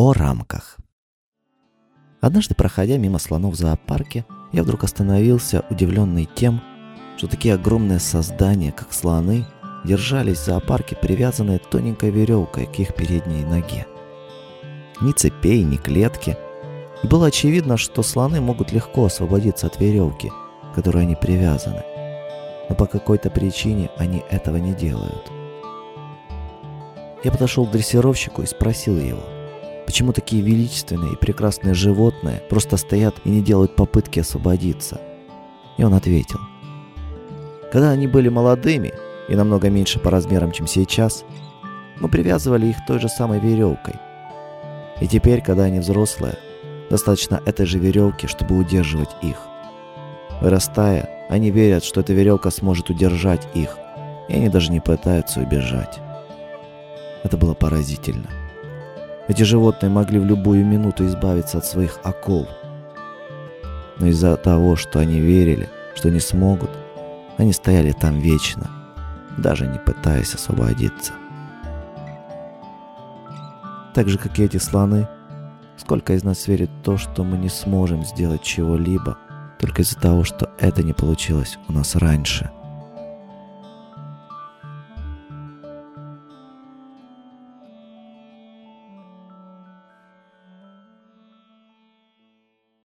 о рамках. Однажды, проходя мимо слонов в зоопарке, я вдруг остановился, удивленный тем, что такие огромные создания, как слоны, держались в зоопарке, привязанные тоненькой веревкой к их передней ноге. Ни цепей, ни клетки. И было очевидно, что слоны могут легко освободиться от веревки, к которой они привязаны. Но по какой-то причине они этого не делают. Я подошел к дрессировщику и спросил его, почему такие величественные и прекрасные животные просто стоят и не делают попытки освободиться. И он ответил, когда они были молодыми и намного меньше по размерам, чем сейчас, мы привязывали их той же самой веревкой – и теперь, когда они взрослые, достаточно этой же веревки, чтобы удерживать их. Вырастая, они верят, что эта веревка сможет удержать их, и они даже не пытаются убежать. Это было поразительно. Эти животные могли в любую минуту избавиться от своих оков. Но из-за того, что они верили, что не смогут, они стояли там вечно, даже не пытаясь освободиться. Так же, как и эти слоны, сколько из нас верит в то, что мы не сможем сделать чего-либо, только из-за того, что это не получилось у нас раньше –